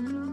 Mm-hmm.